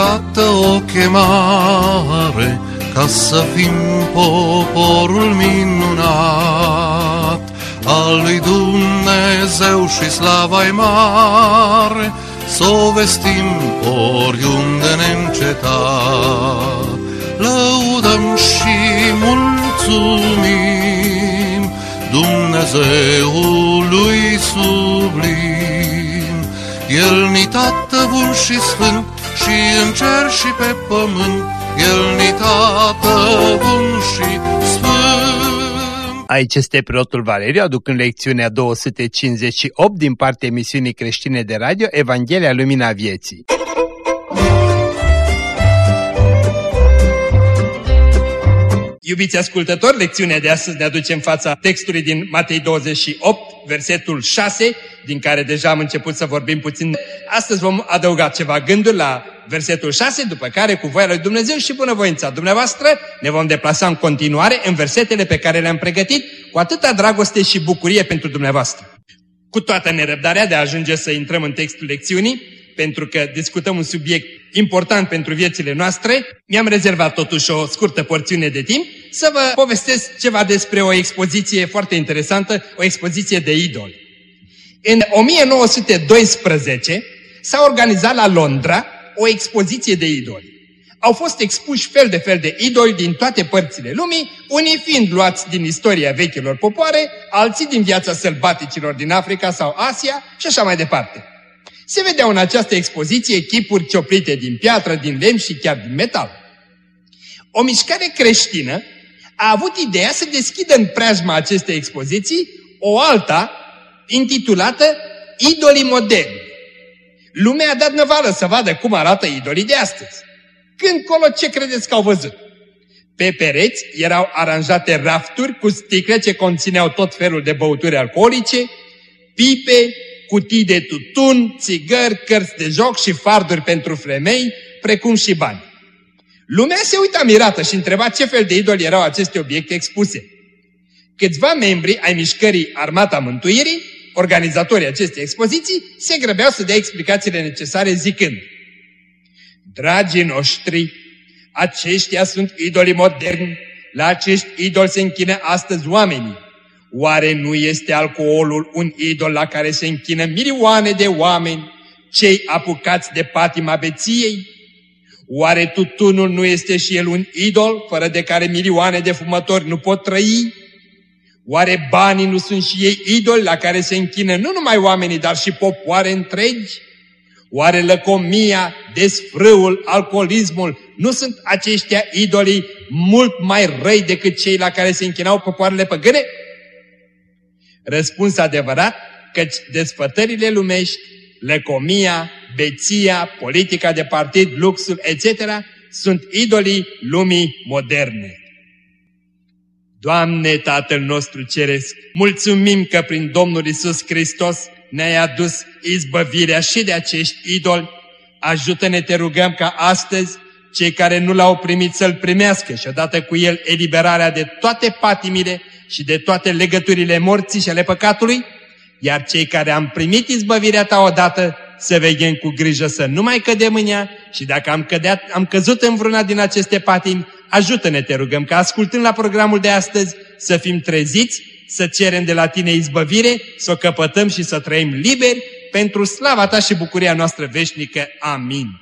iată o chemare ca să fim poporul minunat al lui Dumnezeu și slava mare, să o vestim oriunde neîncetat. Lăudăm și mulțumim Dumnezeului sublim. El ni tată bun și sfânt și în cer și pe pământ, El ni tată bun și sfânt. Aici este preotul Valeriu, aducând lecțiunea 258 din partea emisiunii creștine de radio Evanghelia Lumina Vieții. Iubiți ascultători, lecțiunea de astăzi ne aduce în fața textului din Matei 28, versetul 6, din care deja am început să vorbim puțin. Astăzi vom adăuga ceva gânduri la versetul 6, după care cu voia lui Dumnezeu și bunăvoința dumneavoastră ne vom deplasa în continuare în versetele pe care le-am pregătit cu atâta dragoste și bucurie pentru dumneavoastră. Cu toată nerăbdarea de a ajunge să intrăm în textul lecțiunii, pentru că discutăm un subiect important pentru viețile noastre, mi-am rezervat totuși o scurtă porțiune de timp să vă povestesc ceva despre o expoziție foarte interesantă, o expoziție de idoli. În 1912 s-a organizat la Londra o expoziție de idoli. Au fost expuși fel de fel de idoli din toate părțile lumii, unii fiind luați din istoria vechilor popoare, alții din viața sălbaticilor din Africa sau Asia și așa mai departe. Se vedeau în această expoziție chipuri cioplite din piatră, din lemn și chiar din metal. O mișcare creștină a avut ideea să deschidă în preajma acestei expoziții o alta intitulată Idolii moderni. Lumea a dat năvală să vadă cum arată idolii de astăzi. Când colo ce credeți că au văzut? Pe pereți erau aranjate rafturi cu sticle ce conțineau tot felul de băuturi alcoolice, pipe, cutii de tutun, țigări, cărți de joc și farduri pentru femei, precum și bani. Lumea se uita mirată și întreba ce fel de idoli erau aceste obiecte expuse. Câțiva membri ai mișcării Armata Mântuirii, organizatorii acestei expoziții, se grăbeau să dea explicațiile necesare zicând Dragii noștri, aceștia sunt idoli moderni, la acești idoli se închină astăzi oamenii. Oare nu este alcoolul un idol la care se închină milioane de oameni, cei apucați de patima beției? Oare tutunul nu este și el un idol, fără de care milioane de fumători nu pot trăi? Oare banii nu sunt și ei idoli la care se închină nu numai oamenii, dar și popoare întregi? Oare lăcomia, desfrâul, alcoolismul nu sunt aceștia idolii mult mai răi decât cei la care se închinau popoarele păgâne? Răspuns adevărat, căci desfătările lumești, lăcomia, beția, politica de partid, luxul, etc., sunt idolii lumii moderne. Doamne Tatăl nostru Ceresc, mulțumim că prin Domnul Isus Hristos ne-ai adus izbăvirea și de acești idoli. Ajută-ne, te rugăm, ca astăzi cei care nu l-au primit să-L primească și odată cu El eliberarea de toate patimile și de toate legăturile morții și ale păcatului, iar cei care am primit izbăvirea ta odată, să veghem cu grijă să nu mai cădem în ea și dacă am, cădeat, am căzut în vreuna din aceste patimi, ajută-ne, te rugăm, ca ascultând la programul de astăzi să fim treziți, să cerem de la tine izbăvire, să o căpătăm și să trăim liberi pentru slava ta și bucuria noastră veșnică. Amin.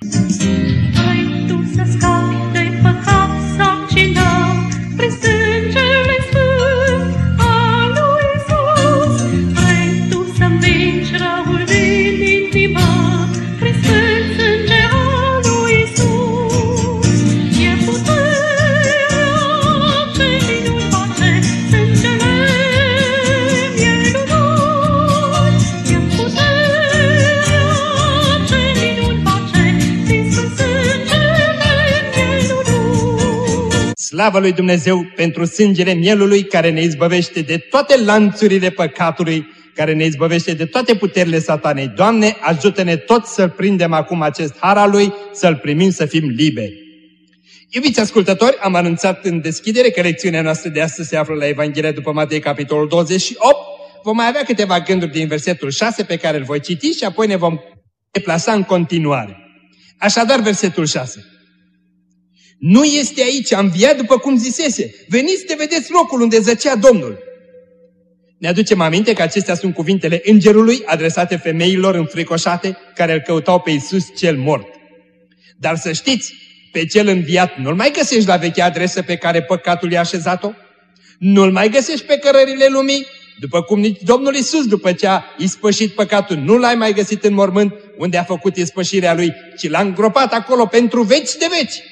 Slavă lui Dumnezeu pentru sângele mielului care ne izbăvește de toate lanțurile păcatului, care ne izbăvește de toate puterile satanei. Doamne, ajută-ne toți să-L prindem acum acest har al Lui, să-L primim să fim liberi. Iubiți ascultători, am anunțat în deschidere că lecțiunea noastră de astăzi se află la Evanghelia după Matei, capitolul 28. Vom mai avea câteva gânduri din versetul 6 pe care îl voi citi și apoi ne vom deplasa în continuare. Așadar, versetul 6. Nu este aici, am înviat după cum zisese. Veniți să vedeți locul unde zăcea Domnul. Ne aducem aminte că acestea sunt cuvintele îngerului adresate femeilor înfricoșate care îl căutau pe Iisus cel mort. Dar să știți, pe cel înviat nu-l mai găsești la vechea adresă pe care păcatul i-a așezat-o? Nu-l mai găsești pe cărările lumii? După cum nici Domnul Isus, după ce a ispășit păcatul, nu l-ai mai găsit în mormânt unde a făcut ispășirea lui, ci l-a îngropat acolo pentru veci de veci.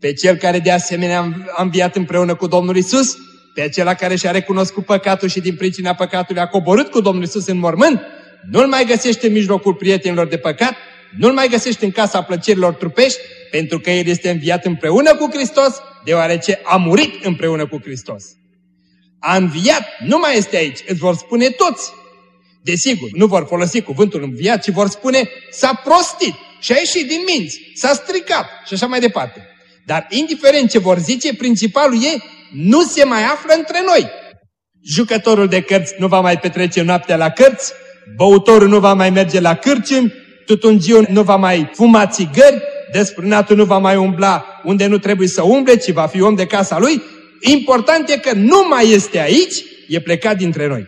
Pe cel care de asemenea a înviat împreună cu Domnul Isus, pe acela care și-a recunoscut păcatul și din pricina păcatului a coborât cu Domnul Isus în mormânt, nu-l mai găsește în mijlocul prietenilor de păcat, nu-l mai găsește în casa plăcerilor trupești, pentru că el este înviat împreună cu Hristos, deoarece a murit împreună cu Hristos. A înviat nu mai este aici, îți vor spune toți. Desigur, nu vor folosi cuvântul înviat, ci vor spune s-a prostit și a ieșit din minți, s-a stricat și așa mai departe. Dar indiferent ce vor zice, principalul e nu se mai află între noi. Jucătorul de cărți nu va mai petrece noaptea la cărți, băutorul nu va mai merge la cârciumi, tutungiul nu va mai fuma țigări, desprânatul nu va mai umbla unde nu trebuie să umble, ci va fi om de casa lui. Important e că nu mai este aici, e plecat dintre noi.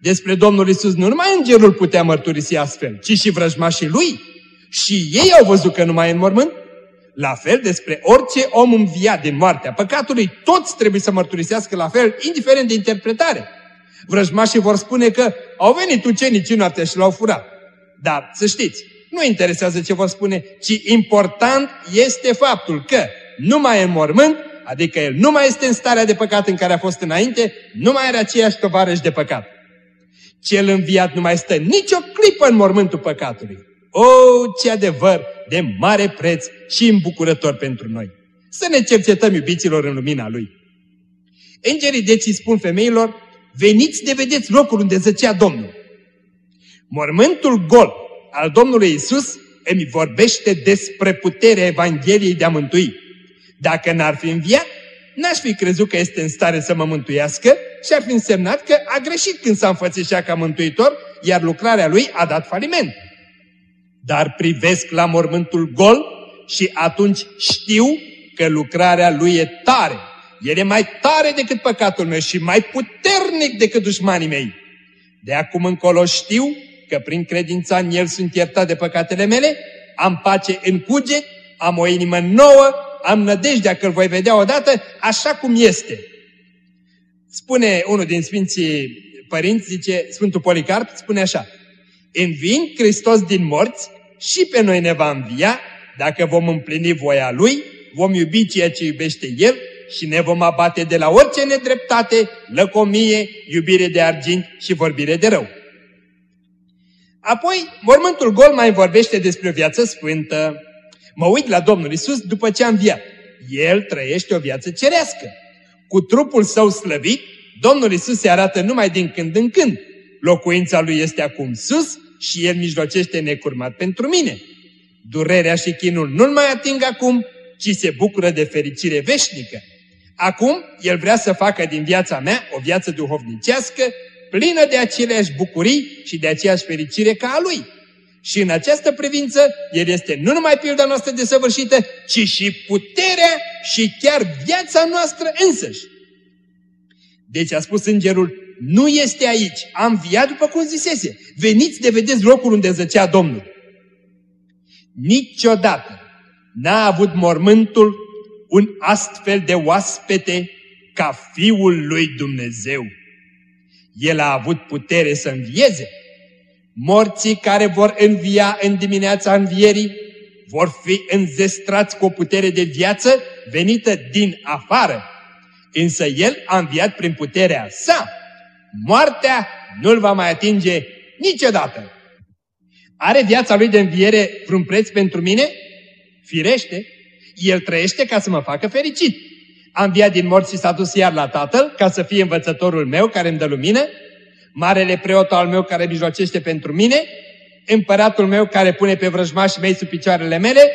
Despre Domnul Isus nu numai îngerul putea mărturisi astfel, ci și vrăjmașii lui. Și ei au văzut că nu mai e în mormânt. La fel despre orice om înviat din moartea păcatului, toți trebuie să mărturisească la fel, indiferent de interpretare. Vrăjmașii vor spune că au venit ucenicii noaptea și l-au furat. Dar să știți, nu interesează ce vor spune, ci important este faptul că nu mai e în mormânt, adică el nu mai este în starea de păcat în care a fost înainte, nu mai are aceeași tovarăș de păcat. Cel înviat nu mai stă nicio clipă în mormântul păcatului. O, ce adevăr de mare preț și îmbucurător pentru noi! Să ne cercetăm iubiților în lumina Lui. Îngerii deci îi spun femeilor, veniți de vedeți locul unde zăcea Domnul. Mormântul gol al Domnului Isus îmi vorbește despre puterea Evangheliei de a mântui. Dacă n-ar fi înviat, n-aș fi crezut că este în stare să mă mântuiască și ar fi însemnat că a greșit când s-a înfățișat ca mântuitor, iar lucrarea lui a dat faliment. Dar privesc la mormântul gol și atunci știu că lucrarea lui e tare. El e mai tare decât păcatul meu și mai puternic decât dușmanii mei. De acum încolo știu că prin credința în El sunt iertat de păcatele mele, am pace în cuget, am o inimă nouă, am nădejdea că îl voi vedea odată așa cum este. Spune unul din Sfinții Părinți, zice Sfântul Policarp, spune așa, Învin Hristos din morți și pe noi ne va învia, dacă vom împlini voia Lui, vom iubi ceea ce iubește El și ne vom abate de la orice nedreptate, lăcomie, iubire de argint și vorbire de rău. Apoi, mormântul gol mai vorbește despre o viață sfântă. Mă uit la Domnul Isus după ce a înviat. El trăiește o viață cerească. Cu trupul său slăvit, Domnul Isus se arată numai din când în când. Locuința lui este acum sus și el mijlocește necurmat pentru mine. Durerea și chinul nu-l mai ating acum, ci se bucură de fericire veșnică. Acum, el vrea să facă din viața mea o viață duhovnicească, plină de aceleași bucurii și de aceeași fericire ca a lui. Și în această privință, el este nu numai pilda noastră desăvârșită, ci și puterea și chiar viața noastră însăși. Deci a spus îngerul, nu este aici, am viat după cum zisese, veniți de vedeți locul unde zăcea Domnul. Niciodată n-a avut mormântul un astfel de oaspete ca Fiul lui Dumnezeu. El a avut putere să învieze. Morții care vor învia în dimineața învierii vor fi înzestrați cu o putere de viață venită din afară. Însă El a înviat prin puterea sa. Moartea nu-l va mai atinge niciodată. Are viața lui de înviere vreun preț pentru mine? Firește, el trăiește ca să mă facă fericit. Am înviat din morți și s-a dus iar la Tatăl ca să fie învățătorul meu care îmi dă lumină, marele preot al meu care mijlocește pentru mine, împăratul meu care pune pe vrăjmașii mei sub picioarele mele,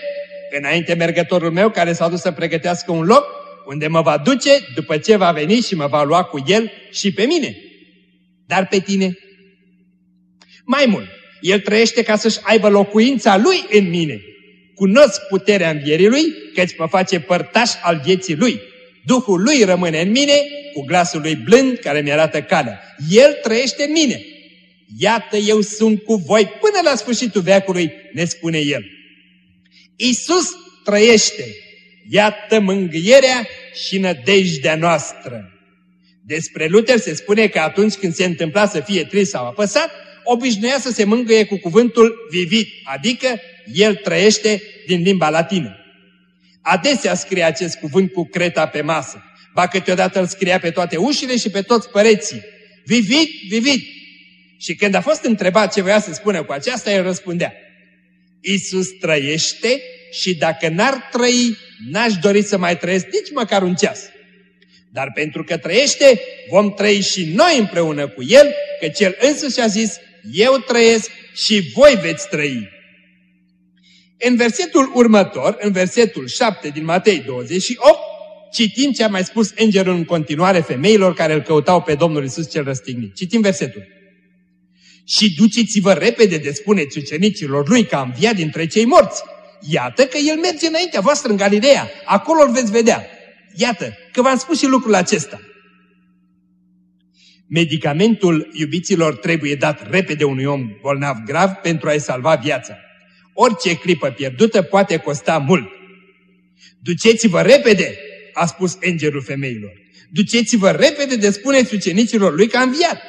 înainte mergătorul meu care s-a dus să pregătească un loc unde mă va duce după ce va veni și mă va lua cu el și pe mine. Dar pe tine? Mai mult, el trăiește ca să-și aibă locuința lui în mine. Cunosc puterea învierii Lui, căci mă face părtaș al vieții Lui. Duhul Lui rămâne în mine, cu glasul Lui blând care mi-arată calea. El trăiește în mine. Iată, eu sunt cu voi până la sfârșitul veacului, ne spune El. Isus trăiește. Iată mângâierea și nădejdea noastră. Despre Luther se spune că atunci când se întâmpla să fie trist sau apăsat, obișnuia să se mângâie cu cuvântul vivit, adică el trăiește din limba latină. Adesea scrie acest cuvânt cu creta pe masă, ba câteodată îl scria pe toate ușile și pe toți păreții. Vivit, vivit! Și când a fost întrebat ce voia să spună cu aceasta, el răspundea. Isus trăiește și dacă n-ar trăi, n-aș dori să mai trăiesc nici măcar un ceas. Dar pentru că trăiește, vom trăi și noi împreună cu El, că Cel însuși a zis, eu trăiesc și voi veți trăi. În versetul următor, în versetul 7 din Matei 28, citim ce a mai spus îngerul în continuare femeilor care îl căutau pe Domnul Isus cel răstignit. Citim versetul. Și duceți-vă repede de spuneți ucenicilor lui că a înviat dintre cei morți. Iată că el merge înaintea voastră în Galileea, acolo îl veți vedea. Iată că v-am spus și lucrul acesta. Medicamentul iubiților trebuie dat repede unui om bolnav grav pentru a-i salva viața. Orice clipă pierdută poate costa mult. Duceți-vă repede, a spus îngerul femeilor. Duceți-vă repede de spuneți ucenicilor lui că a înviat.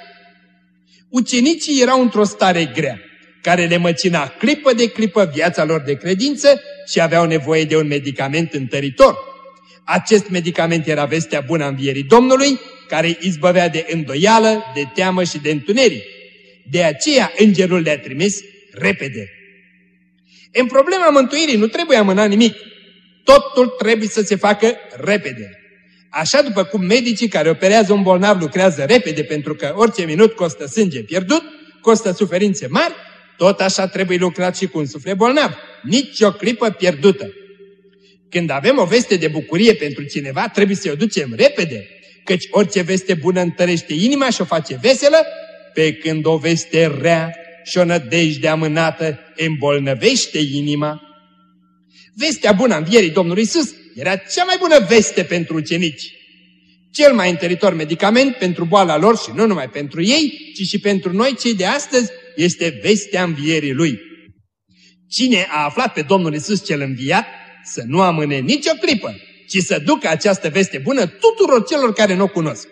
Ucenicii erau într-o stare grea, care le măcina clipă de clipă viața lor de credință și aveau nevoie de un medicament întăritor. Acest medicament era vestea bună a învierii Domnului, care îi izbăvea de îndoială, de teamă și de întuneric. De aceea îngerul le-a trimis repede. În problema mântuirii nu trebuie amâna nimic. Totul trebuie să se facă repede. Așa după cum medicii care operează un bolnav lucrează repede pentru că orice minut costă sânge pierdut, costă suferințe mari, tot așa trebuie lucrat și cu un suflet bolnav. Nici o clipă pierdută. Când avem o veste de bucurie pentru cineva, trebuie să o ducem repede, căci orice veste bună întărește inima și o face veselă, pe când o veste rea și o nădejde amânată îmbolnăvește inima. Vestea bună a învierii Domnului Isus era cea mai bună veste pentru ucenici. Cel mai întăritor medicament pentru boala lor și nu numai pentru ei, ci și pentru noi cei de astăzi este vestea învierii Lui. Cine a aflat pe Domnul Isus cel înviat, să nu amâne nicio clipă, ci să ducă această veste bună tuturor celor care nu o cunosc.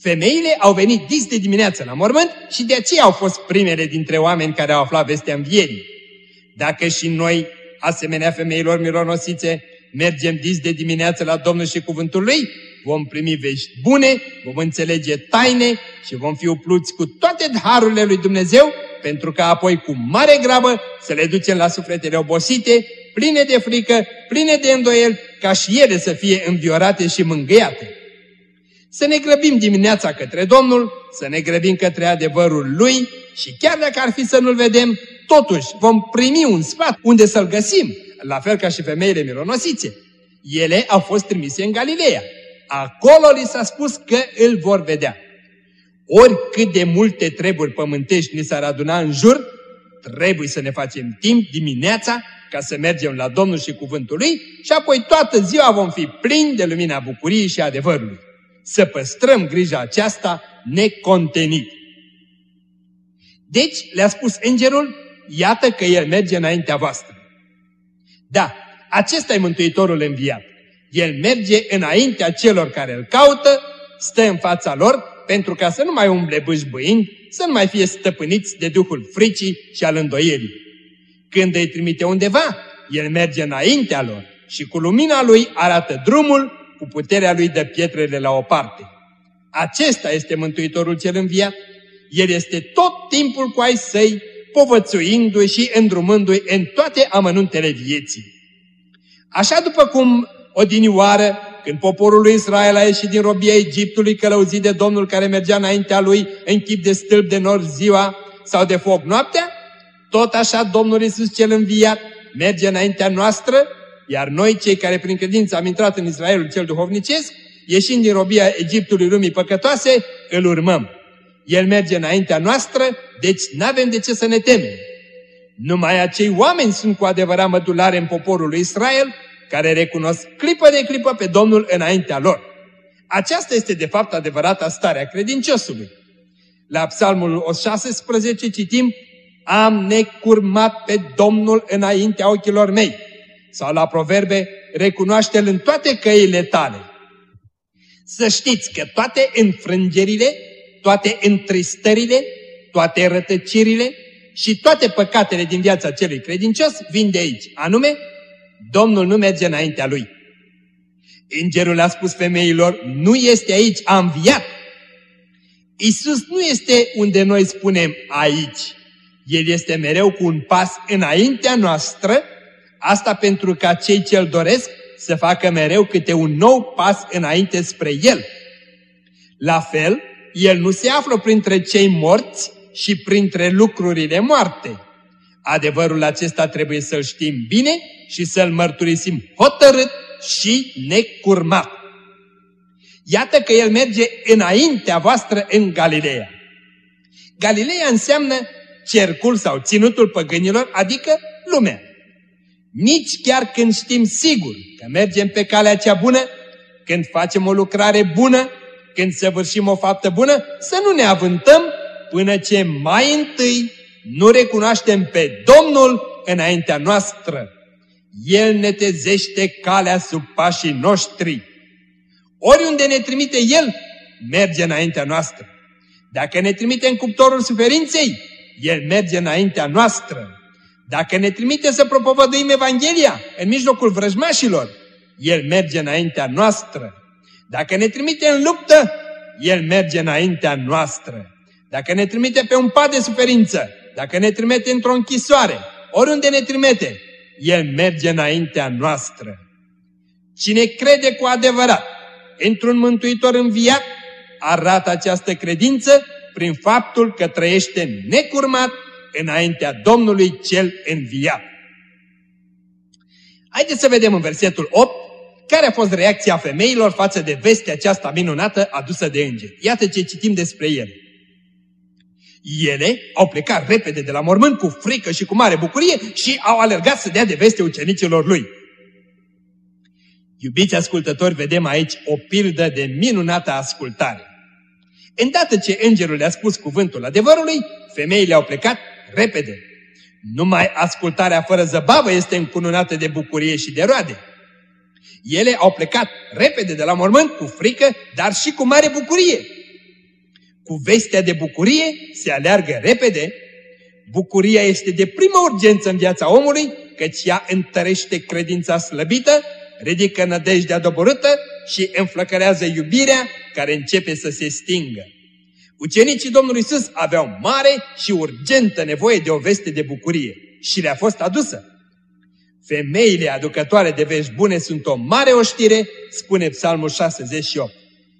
Femeile au venit dis de dimineață la mormânt și de aceea au fost primele dintre oameni care au aflat vestea învierii. Dacă și noi, asemenea femeilor mironosițe, mergem dis de dimineață la Domnul și cuvântul Lui, vom primi vești bune, vom înțelege taine și vom fi upluți cu toate harurile lui Dumnezeu, pentru că apoi cu mare grabă să le ducem la sufletele obosite, pline de frică, pline de îndoiel, ca și ele să fie înviorate și mângâiate. Să ne grăbim dimineața către Domnul, să ne grăbim către adevărul Lui și chiar dacă ar fi să nu-L vedem, totuși vom primi un sfat unde să-L găsim, la fel ca și femeile mironosițe. Ele au fost trimise în Galileea. Acolo li s-a spus că îl vor vedea. Oricât de multe treburi pământești ni s-ar aduna în jur, trebuie să ne facem timp dimineața ca să mergem la Domnul și cuvântul Lui și apoi toată ziua vom fi plini de lumina bucuriei și adevărului. Să păstrăm grija aceasta necontenit. Deci le-a spus îngerul, iată că el merge înaintea voastră. Da, acesta e Mântuitorul înviat. El merge înaintea celor care îl caută, stă în fața lor, pentru ca să nu mai umble bâșbâind, să nu mai fie stăpâniți de duhul fricii și al îndoierii. Când îi trimite undeva, el merge înaintea lor și cu lumina lui arată drumul, cu puterea lui de pietrele la o parte. Acesta este Mântuitorul cel înviat. El este tot timpul cu ai săi, povățuindu-i și îndrumându-i în toate amănuntele vieții. Așa după cum odinioară, când poporul lui Israel a ieșit din robia Egiptului călăuzit de Domnul care mergea înaintea lui în chip de stâlp de nor ziua sau de foc noaptea, tot așa Domnul Iisus cel înviat merge înaintea noastră, iar noi, cei care prin credință am intrat în Israelul cel duhovnicesc, ieșind din robia Egiptului lumii păcătoase, îl urmăm. El merge înaintea noastră, deci nu avem de ce să ne temem. Numai acei oameni sunt cu adevărat mădulare în poporul lui Israel, care recunosc clipă de clipă pe Domnul înaintea lor. Aceasta este de fapt adevărata stare a credinciosului. La psalmul 116 citim, Am necurmat pe Domnul înaintea ochilor mei. Sau la proverbe, recunoaște-L în toate căile tale. Să știți că toate înfrângerile, toate întristările, toate rătăcirile și toate păcatele din viața celui credincios vin de aici. Anume, Domnul nu merge înaintea lui. Îngerul a spus femeilor, nu este aici, a înviat. Isus nu este unde noi spunem aici. El este mereu cu un pas înaintea noastră, asta pentru ca cei ce-L doresc să facă mereu câte un nou pas înainte spre El. La fel, El nu se află printre cei morți și printre lucrurile moarte. Adevărul acesta trebuie să-l știm bine și să-l mărturisim hotărât și necurmat. Iată că el merge înaintea voastră în Galileea. Galileea înseamnă cercul sau ținutul păgânilor, adică lumea. Nici chiar când știm sigur că mergem pe calea cea bună, când facem o lucrare bună, când săvârșim o faptă bună, să nu ne avântăm până ce mai întâi nu recunoaștem pe Domnul înaintea noastră. El ne tezește calea sub pașii noștri. Oriunde ne trimite El, merge înaintea noastră. Dacă ne trimite în cuptorul suferinței, El merge înaintea noastră. Dacă ne trimite să propovăduim Evanghelia în mijlocul vrăjmașilor, El merge înaintea noastră. Dacă ne trimite în luptă, El merge înaintea noastră. Dacă ne trimite pe un pat de suferință, dacă ne trimite într-o închisoare, oriunde ne trimite, El merge înaintea noastră. Cine crede cu adevărat într-un Mântuitor înviat, arată această credință prin faptul că trăiește necurmat înaintea Domnului cel înviat. Haideți să vedem în versetul 8 care a fost reacția femeilor față de vestea aceasta minunată adusă de îngeri. Iată ce citim despre ele. Ele au plecat repede de la mormânt cu frică și cu mare bucurie și au alergat să dea de veste ucenicilor lui. Iubiți ascultători, vedem aici o pildă de minunată ascultare. Îndată ce îngerul le-a spus cuvântul adevărului, femeile au plecat repede. Numai ascultarea fără zăbavă este încununată de bucurie și de roade. Ele au plecat repede de la mormânt cu frică, dar și cu mare bucurie. Cu vestea de bucurie se aleargă repede. Bucuria este de primă urgență în viața omului, căci ea întărește credința slăbită, ridică nădejdea doborâtă și înflăcărează iubirea care începe să se stingă. Ucenicii Domnului Isus aveau mare și urgentă nevoie de o veste de bucurie și le-a fost adusă. Femeile aducătoare de vești bune sunt o mare oștire, spune Psalmul 68.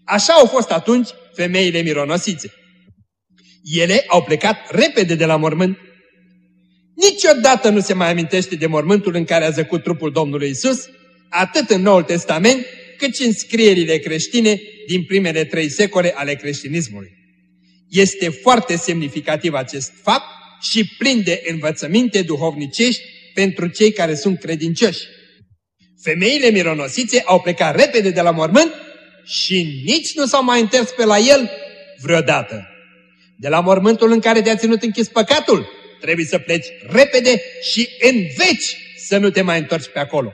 Așa au fost atunci femeile mironosițe. Ele au plecat repede de la mormânt. Niciodată nu se mai amintește de mormântul în care a zăcut trupul Domnului Isus, atât în Noul Testament, cât și în scrierile creștine din primele trei secole ale creștinismului. Este foarte semnificativ acest fapt și plin de învățăminte duhovnicești pentru cei care sunt credincioși. Femeile mironosițe au plecat repede de la mormânt și nici nu s-au mai întors pe la el vreodată. De la mormântul în care te-a ținut închis păcatul, trebuie să pleci repede și în veci să nu te mai întorci pe acolo.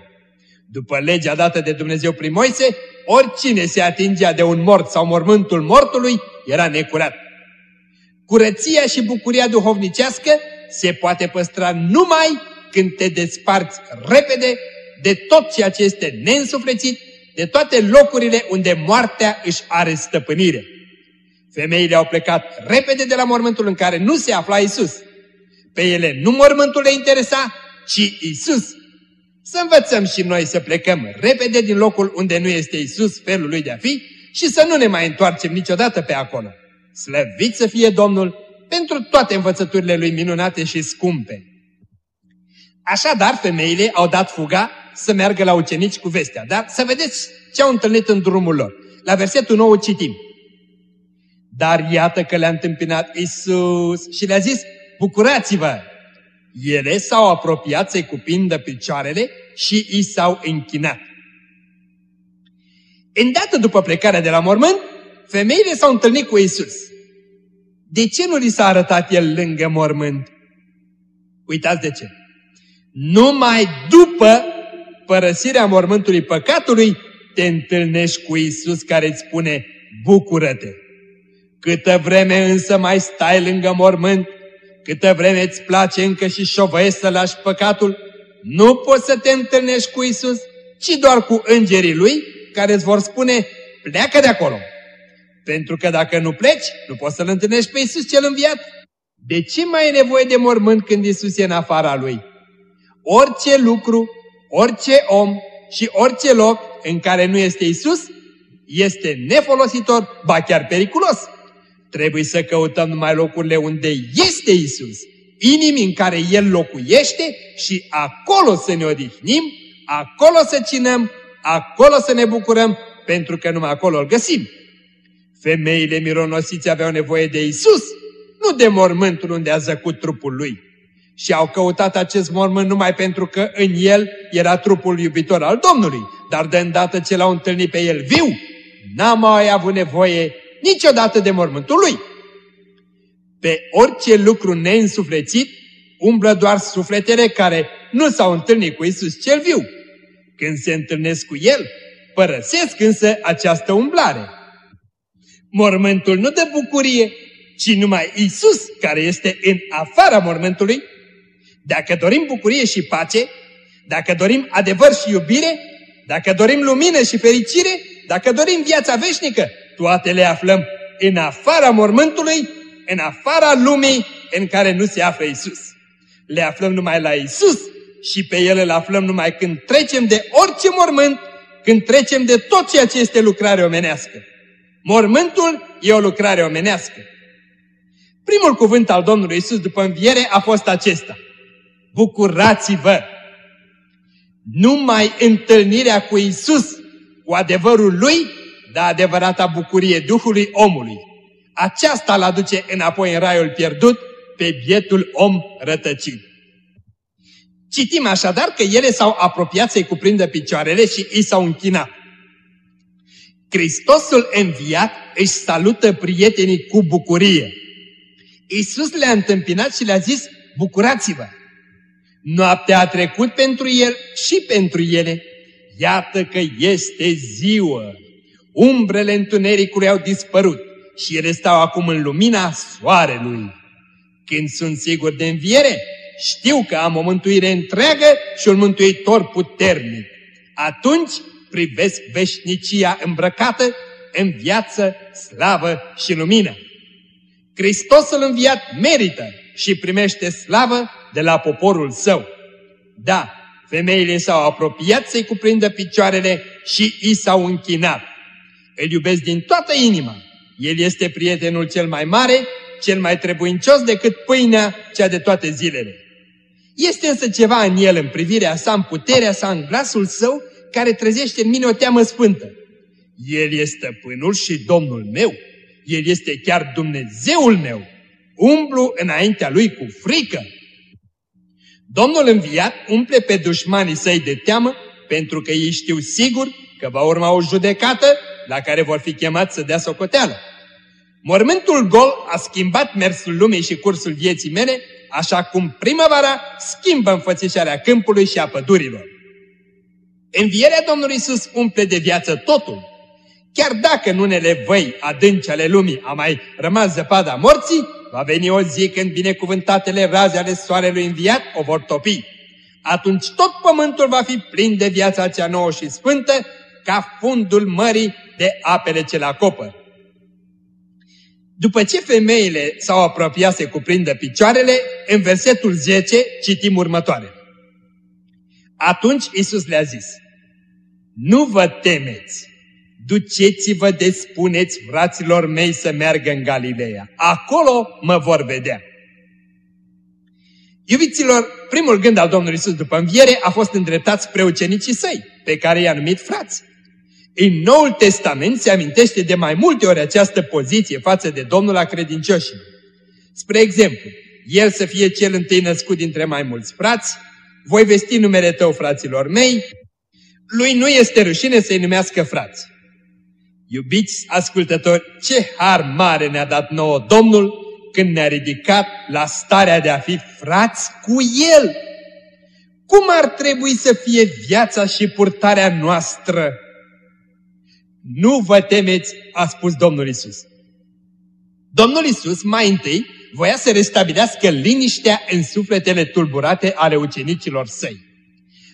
După legea dată de Dumnezeu prin Moise, oricine se atingea de un mort sau mormântul mortului era necurat. Curăția și bucuria duhovnicească se poate păstra numai când te desparți repede de tot ceea ce este neînsuflețit de toate locurile unde moartea își are stăpânire. Femeile au plecat repede de la mormântul în care nu se afla Isus. Pe ele nu mormântul le interesa, ci Isus. Să învățăm și noi să plecăm repede din locul unde nu este Isus, felul lui de a fi, și să nu ne mai întoarcem niciodată pe acolo. Slăvit să fie Domnul pentru toate învățăturile lui minunate și scumpe. Așadar, femeile au dat fuga să meargă la ucenici cu vestea. Dar să vedeți ce au întâlnit în drumul lor. La versetul 9 citim. Dar iată că le-a întâmpinat Isus și le-a zis, bucurați-vă! Ele s-au apropiat să-i cupindă picioarele și i s-au închinat. Îndată după plecarea de la mormânt, femeile s-au întâlnit cu Isus. De ce nu li s-a arătat el lângă mormânt? Uitați de ce. Numai după părăsirea mormântului păcatului te întâlnești cu Isus care îți spune, bucură-te. Câtă vreme însă mai stai lângă mormânt, câtă vreme îți place încă și șovăiești să lași păcatul, nu poți să te întâlnești cu Isus, ci doar cu îngerii Lui, care îți vor spune, pleacă de acolo. Pentru că dacă nu pleci, nu poți să-L întâlnești pe Isus cel înviat. De ce mai e nevoie de mormânt când Isus e în afara Lui? Orice lucru, orice om și orice loc în care nu este Isus, este nefolositor, ba chiar periculos. Trebuie să căutăm numai locurile unde este Isus, inimi în care El locuiește și acolo să ne odihnim, acolo să cinăm, acolo să ne bucurăm, pentru că numai acolo îl găsim. Femeile mironosiți aveau nevoie de Isus, nu de mormântul unde a zăcut trupul lui. Și au căutat acest mormânt numai pentru că în el era trupul iubitor al Domnului, dar de îndată ce l-au întâlnit pe el viu, n-a mai avut nevoie niciodată de mormântul lui. Pe orice lucru neînsuflețit umblă doar sufletele care nu s-au întâlnit cu Isus cel viu. Când se întâlnesc cu El, părăsesc însă această umblare. Mormântul nu dă bucurie, ci numai Isus care este în afara mormântului. Dacă dorim bucurie și pace, dacă dorim adevăr și iubire, dacă dorim lumină și fericire, dacă dorim viața veșnică, toate le aflăm în afara mormântului, în afara lumii în care nu se află Isus. Le aflăm numai la Isus și pe El îl aflăm numai când trecem de orice mormânt, când trecem de tot ceea ce este lucrare omenească. Mormântul e o lucrare omenească. Primul cuvânt al Domnului Isus după înviere a fost acesta. Bucurați-vă! Numai întâlnirea cu Isus, cu adevărul Lui, da adevărata bucurie Duhului omului. Aceasta îl aduce înapoi în raiul pierdut pe bietul om rătăcit. Citim așadar că ele s-au apropiat să-i cuprindă picioarele și i s-au închinat. Hristosul înviat își salută prietenii cu bucurie. Iisus le-a întâmpinat și le-a zis, bucurați-vă! Noaptea a trecut pentru el și pentru ele. Iată că este ziua. Umbrele întunericului au dispărut și ele stau acum în lumina soarelui. Când sunt sigur de înviere, știu că am o mântuire întreagă și un mântuitor puternic. Atunci privesc veșnicia îmbrăcată în viață, slavă și lumină. Hristosul înviat merită și primește slavă de la poporul său. Da, femeile s-au apropiat să-i cuprindă picioarele și i s-au închinat. Îl iubesc din toată inima. El este prietenul cel mai mare, cel mai trebuincios decât pâinea cea de toate zilele. Este însă ceva în el, în privirea sa, în puterea sa, în glasul său, care trezește în mine o teamă sfântă. El este stăpânul și Domnul meu. El este chiar Dumnezeul meu. Umblu înaintea lui cu frică. Domnul înviat umple pe dușmanii săi de teamă, pentru că ei știu sigur că va urma o judecată la care vor fi chemați să dea socoteală. Mormântul gol a schimbat mersul lumii și cursul vieții mele, așa cum primăvara schimbă înfățișarea câmpului și a pădurilor. Învierea Domnului Isus umple de viață totul. Chiar dacă în unele văi adânci ale lumii a mai rămas zăpada morții, va veni o zi când binecuvântatele raze ale soarelui înviat o vor topi. Atunci tot pământul va fi plin de viața cea nouă și sfântă, ca fundul mării de apele ce le acopăr. După ce femeile s-au apropiat să cuprindă picioarele, în versetul 10 citim următoare. Atunci Isus le-a zis, Nu vă temeți, duceți-vă de spuneți fraților mei să meargă în Galileea. Acolo mă vor vedea. Iubiților, primul gând al Domnului Isus după înviere a fost îndreptat spre ucenicii săi, pe care i-a numit frați. În Noul Testament se amintește de mai multe ori această poziție față de Domnul a credincioșilor. Spre exemplu, el să fie cel întâi născut dintre mai mulți frați, voi vesti numele tău, fraților mei, lui nu este rușine să-i numească frați. Iubiți ascultători, ce har mare ne-a dat nouă Domnul când ne-a ridicat la starea de a fi frați cu El. Cum ar trebui să fie viața și purtarea noastră? Nu vă temeți, a spus Domnul Isus. Domnul Isus mai întâi voia să restabilească liniștea în sufletele tulburate ale ucenicilor săi.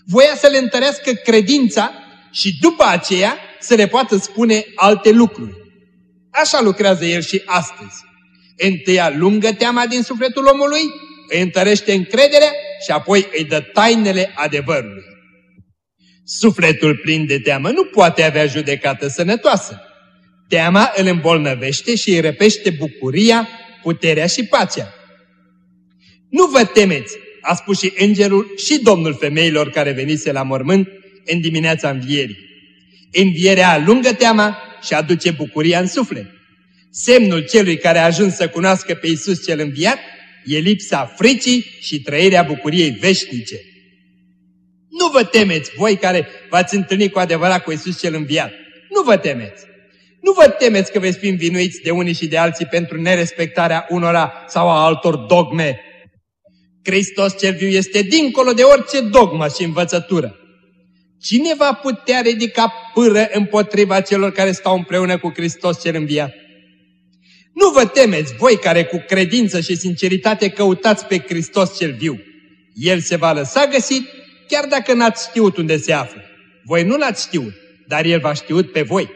Voia să le întărească credința și după aceea să le poată spune alte lucruri. Așa lucrează El și astăzi. Întâi alungă teama din sufletul omului, îi întărește încrederea și apoi îi dă tainele adevărului. Sufletul plin de teamă nu poate avea judecată sănătoasă. Teama îl îmbolnăvește și îi răpește bucuria, puterea și pacea. Nu vă temeți, a spus și îngerul și domnul femeilor care venise la mormânt în dimineața învierii. Învierea alungă teama și aduce bucuria în suflet. Semnul celui care a ajuns să cunoască pe Isus cel înviat e lipsa fricii și trăirea bucuriei veșnice. Nu vă temeți, voi care v-ați întâlnit cu adevărat cu Isus cel înviat. Nu vă temeți. Nu vă temeți că veți fi învinuiți de unii și de alții pentru nerespectarea unora sau a altor dogme. Hristos cel viu este dincolo de orice dogmă și învățătură. Cine va putea ridica pâră împotriva celor care stau împreună cu Hristos cel înviat? Nu vă temeți, voi care cu credință și sinceritate căutați pe Hristos cel viu. El se va lăsa găsit, chiar dacă n-ați știut unde se află. Voi nu l-ați știut, dar El v-a știut pe voi.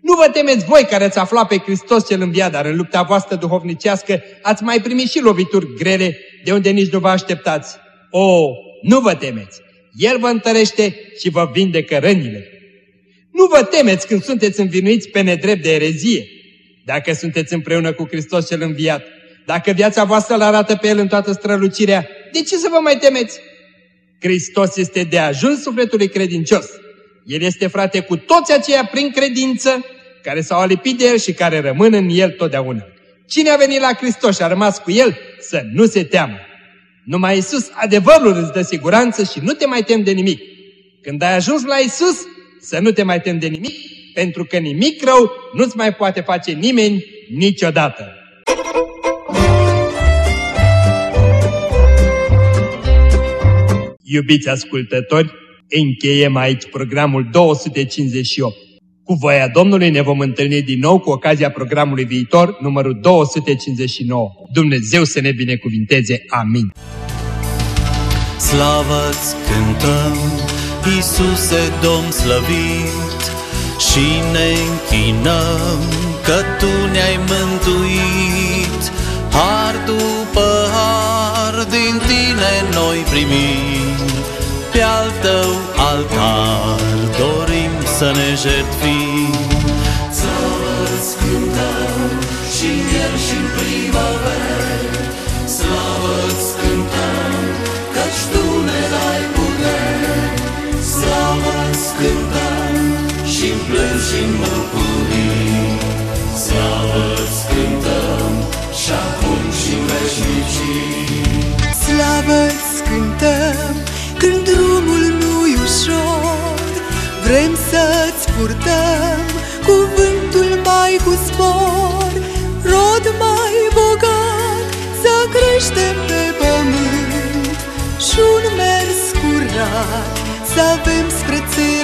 Nu vă temeți voi care ați aflat pe Hristos cel înviat, dar în lupta voastră duhovnicească ați mai primit și lovituri grele de unde nici nu vă așteptați. O, nu vă temeți! El vă întărește și vă vindecă rănile. Nu vă temeți când sunteți învinuiți pe nedrept de erezie, dacă sunteți împreună cu Hristos cel înviat, dacă viața voastră îl arată pe El în toată strălucirea, de ce să vă mai temeți? Hristos este de ajuns sufletului credincios. El este frate cu toți aceia prin credință, care s-au alipit de El și care rămân în El totdeauna. Cine a venit la Hristos și a rămas cu El, să nu se teamă. Numai Isus, adevărul îți dă siguranță și nu te mai tem de nimic. Când ai ajuns la Isus, să nu te mai tem de nimic, pentru că nimic rău nu-ți mai poate face nimeni niciodată. Iubiți ascultători, încheiem aici programul 258. Cu voia Domnului ne vom întâlni din nou cu ocazia programului viitor, numărul 259. Dumnezeu să ne binecuvinteze. Amin. Slavă-ți cântăm, Iisuse Domn slăvit, și ne închinăm că Tu ne-ai mântuit. Har după har din Tine noi primim, pe al Tău altar dorim să ne jertfim. Să-ți cântăm și ieri și primăveri, slavă-ți cântăm, căci Tu ne dai putere. Slavă-ți cântăm și plâns și bucurii, să avem spre țelul